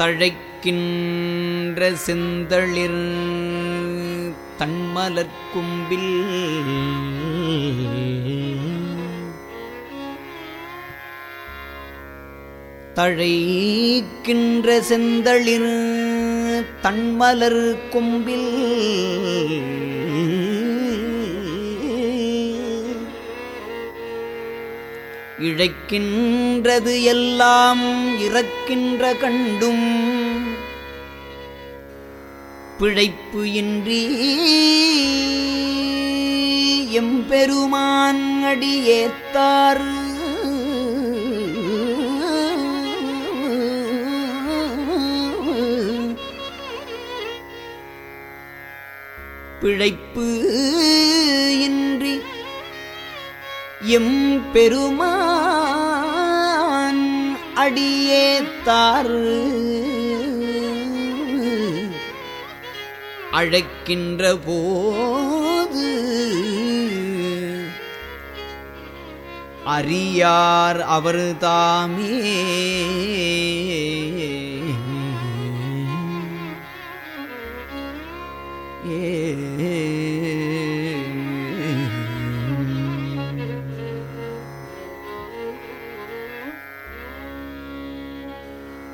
தழைக்கின்ற செந்தளிர் தன்மலற்கும்பில் தழைக்கின்ற செந்தளிர் தன்மலர் கொம்பில். இழைக்கின்றது எல்லாம் இறக்கின்ற கண்டும். பிழைப்பு இன்றி எம்பெருமான் அடியேத்தார். பிழைப்பு இன்றி எம் பெருமான் அடியே தாறு. அழைக்கின்ற போது அறியார் அவர் தாமே ஏ